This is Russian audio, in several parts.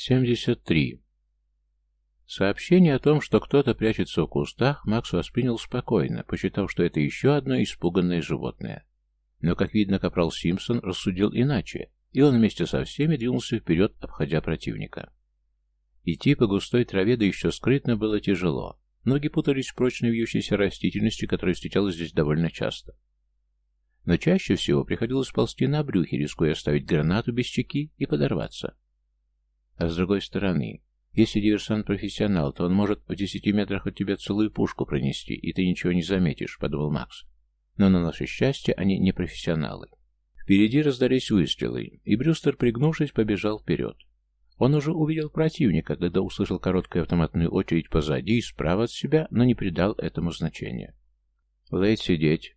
73. Сообщение о том, что кто-то прячется в кустах, Макс воспринял спокойно, посчитав, что это еще одно испуганное животное. Но, как видно, капрал Симпсон рассудил иначе, и он вместе со всеми двинулся вперед, обходя противника. Идти по густой траве, да еще скрытно, было тяжело. Ноги путались в прочной вьющейся растительности, которая встречалась здесь довольно часто. Но чаще всего приходилось ползти на брюхе, рискуя оставить гранату без чеки и подорваться. А с другой стороны, если диверсант профессионал, то он может в десяти метрах от тебя целую пушку пронести, и ты ничего не заметишь, подумал Макс. Но на наше счастье они не профессионалы. Впереди раздались выстрелы, и Брюстер, пригнувшись, побежал вперед. Он уже увидел противника, когда услышал короткую автоматную очередь позади и справа от себя, но не придал этому значения. «Лейд сидеть!»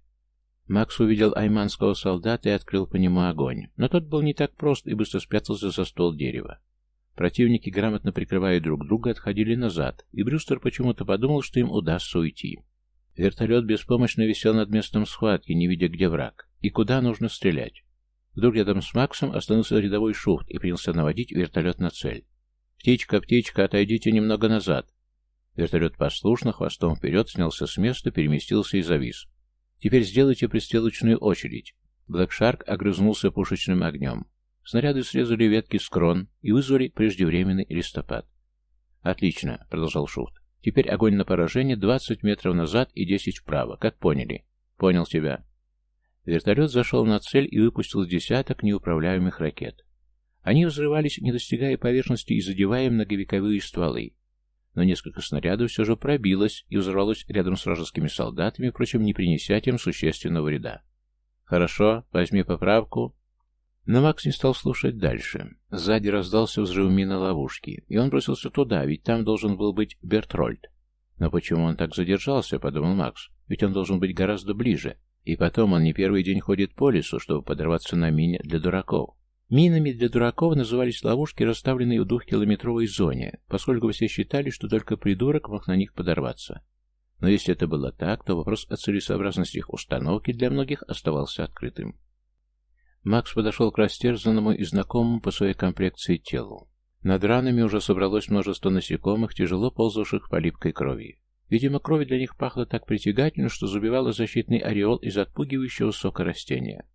Макс увидел айманского солдата и открыл по нему огонь, но тот был не так прост и быстро спрятался за ствол дерева. Противники, грамотно прикрывая друг друга, отходили назад, и Брюстер почему-то подумал, что им удастся уйти. Вертолет беспомощно висел над местом схватки, не видя, где враг, и куда нужно стрелять. Вдруг рядом с Максом остановился рядовой шуфт и принялся наводить вертолет на цель. «Птичка, птичка, отойдите немного назад!» Вертолет послушно, хвостом вперед, снялся с места, переместился и завис. «Теперь сделайте пристрелочную очередь». Блэкшарк огрызнулся пушечным огнем. Снаряды срезали ветки с крон и вызвали преждевременный листопад. «Отлично», — продолжал Шут. «Теперь огонь на поражение 20 метров назад и 10 вправо. Как поняли?» «Понял тебя». Вертолет зашел на цель и выпустил десяток неуправляемых ракет. Они взрывались, не достигая поверхности и задевая многовековые стволы. Но несколько снарядов все же пробилось и взорвалось рядом с вражескими солдатами, впрочем, не принеся тем существенного вреда. «Хорошо, возьми поправку», но Макс не стал слушать дальше. Сзади раздался взрыв мины ловушки, и он бросился туда, ведь там должен был быть Бертрольд. Но почему он так задержался, подумал Макс, ведь он должен быть гораздо ближе. И потом он не первый день ходит по лесу, чтобы подорваться на мине для дураков. Минами для дураков назывались ловушки, расставленные в двухкилометровой зоне, поскольку все считали, что только придурок мог на них подорваться. Но если это было так, то вопрос о целесообразности их установки для многих оставался открытым. Макс подошел к растерзанному и знакомому по своей комплекции телу. Над ранами уже собралось множество насекомых, тяжело ползавших по липкой крови. Видимо, кровь для них пахла так притягательно, что забивала защитный ореол из отпугивающего сока растения.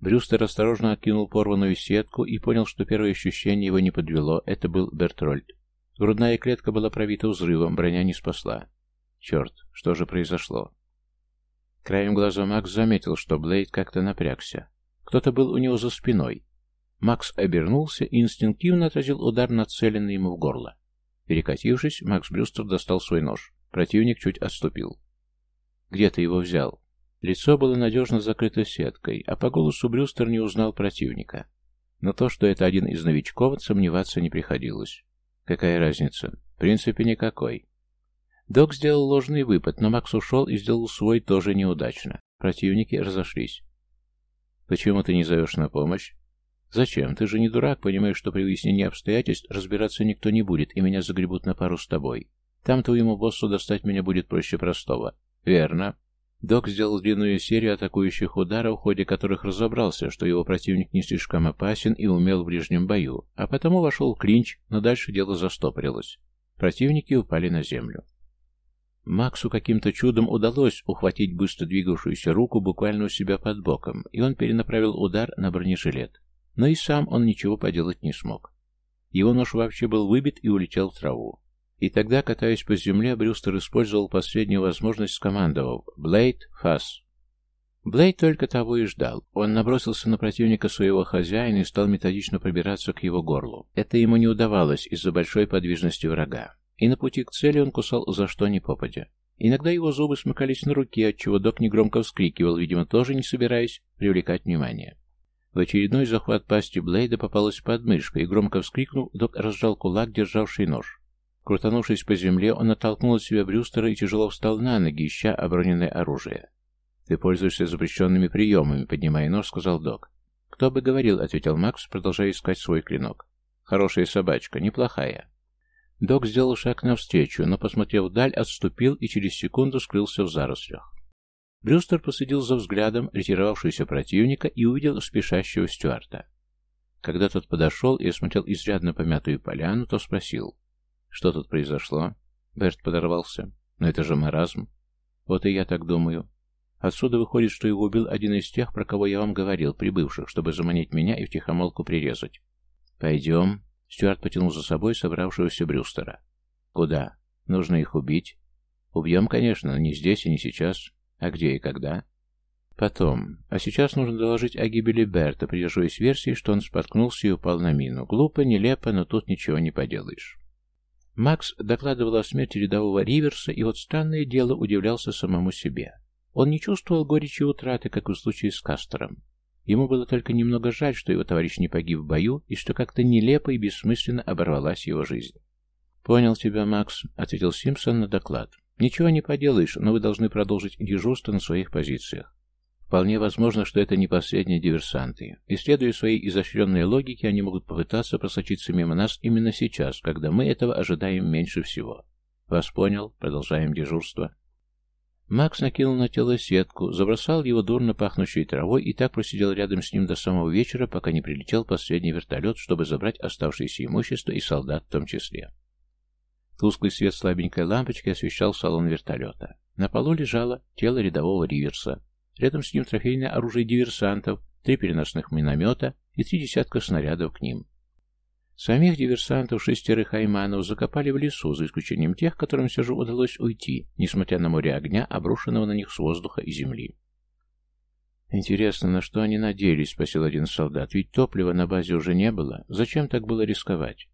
Брюстер осторожно откинул порванную сетку и понял, что первое ощущение его не подвело. Это был Бертрольд. Грудная клетка была пробита взрывом, броня не спасла. Черт, что же произошло? Краем глаза Макс заметил, что Блейд как-то напрягся. Кто-то был у него за спиной. Макс обернулся и инстинктивно отразил удар, нацеленный ему в горло. Перекатившись, Макс Брюстер достал свой нож. Противник чуть отступил. «Где ты его взял?» Лицо было надежно закрыто сеткой, а по голосу Брюстер не узнал противника. Но то, что это один из новичков, сомневаться не приходилось. Какая разница? В принципе, никакой. Док сделал ложный выпад, но Макс ушел и сделал свой тоже неудачно. Противники разошлись. Почему ты не зовешь на помощь? Зачем? Ты же не дурак, понимаешь, что при выяснении обстоятельств разбираться никто не будет, и меня загребут на пару с тобой. Там твоему боссу достать меня будет проще простого. Верно. Док сделал длинную серию атакующих ударов, в ходе которых разобрался, что его противник не слишком опасен и умел в ближнем бою, а потому вошел клинч, но дальше дело застопорилось. Противники упали на землю. Максу каким-то чудом удалось ухватить быстро двигавшуюся руку буквально у себя под боком, и он перенаправил удар на бронежилет. Но и сам он ничего поделать не смог. Его нож вообще был выбит и улетел в траву. И тогда, катаясь по земле, Брюстер использовал последнюю возможность, скомандовав «Блейд, фас!». Блейд только того и ждал. Он набросился на противника своего хозяина и стал методично пробираться к его горлу. Это ему не удавалось из-за большой подвижности врага. И на пути к цели он кусал за что ни попадя. Иногда его зубы смыкались на руке, отчего док негромко вскрикивал, видимо, тоже не собираясь привлекать внимание. В очередной захват пасти Блейда попалась подмышка, и громко вскрикнув, док разжал кулак, державший нож. Крутанувшись по земле, он оттолкнул от себя Брюстера и тяжело встал на ноги, ища обороненное оружие. «Ты пользуешься запрещенными приемами», — поднимая нож, сказал док. «Кто бы говорил», — ответил Макс, продолжая искать свой клинок. «Хорошая собачка, неплохая». Док сделал шаг навстречу, но, посмотрев вдаль, отступил и через секунду скрылся в зарослях. Брюстер посадил за взглядом ретировавшегося противника и увидел спешащего Стюарта. Когда тот подошел и осмотрел изрядно помятую поляну, то спросил. Что тут произошло? Берт подорвался. Но это же маразм. Вот и я так думаю. Отсюда выходит, что его убил один из тех, про кого я вам говорил, прибывших, чтобы заманить меня и втихомолку прирезать. Пойдем. Стюарт потянул за собой собравшегося Брюстера. Куда? Нужно их убить? Убьем, конечно, но не здесь и не сейчас. А где и когда? Потом. А сейчас нужно доложить о гибели Берта, придерживаясь версии, что он споткнулся и упал на мину. Глупо, нелепо, но тут ничего не поделаешь. Макс докладывал о смерти рядового Риверса, и вот странное дело удивлялся самому себе. Он не чувствовал горечи утраты, как в случае с Кастером. Ему было только немного жаль, что его товарищ не погиб в бою, и что как-то нелепо и бессмысленно оборвалась его жизнь. «Понял тебя, Макс», — ответил Симпсон на доклад. «Ничего не поделаешь, но вы должны продолжить дежурство на своих позициях. Вполне возможно, что это не последние диверсанты. Исследуя своей изощренной логике, они могут попытаться просочиться мимо нас именно сейчас, когда мы этого ожидаем меньше всего. Вас понял? Продолжаем дежурство. Макс накинул на тело сетку, забросал его дурно пахнущей травой и так просидел рядом с ним до самого вечера, пока не прилетел последний вертолет, чтобы забрать оставшееся имущество и солдат в том числе. Тусклый свет слабенькой лампочки освещал салон вертолета. На полу лежало тело рядового Риверса, Рядом с ним трофейное оружие диверсантов, три переносных миномета и три десятка снарядов к ним. Самих диверсантов шестерых айманов закопали в лесу, за исключением тех, которым все же удалось уйти, несмотря на море огня, обрушенного на них с воздуха и земли. «Интересно, на что они надеялись?» — спросил один солдат. «Ведь топлива на базе уже не было. Зачем так было рисковать?»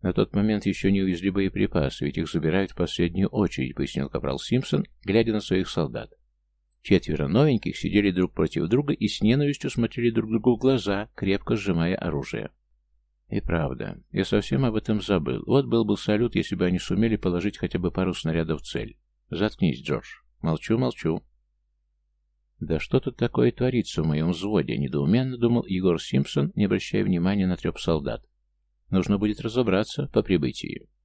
«На тот момент еще не увезли боеприпасы, ведь их забирают в последнюю очередь», — пояснил капрал Симпсон, глядя на своих солдат. Четверо новеньких сидели друг против друга и с ненавистью смотрели друг другу в глаза, крепко сжимая оружие. И правда, я совсем об этом забыл. Вот был бы салют, если бы они сумели положить хотя бы пару снарядов в цель. Заткнись, Джордж. Молчу, молчу. Да что тут такое творится в моем взводе? Недоуменно думал Егор Симпсон, не обращая внимания на треп солдат. Нужно будет разобраться по прибытии.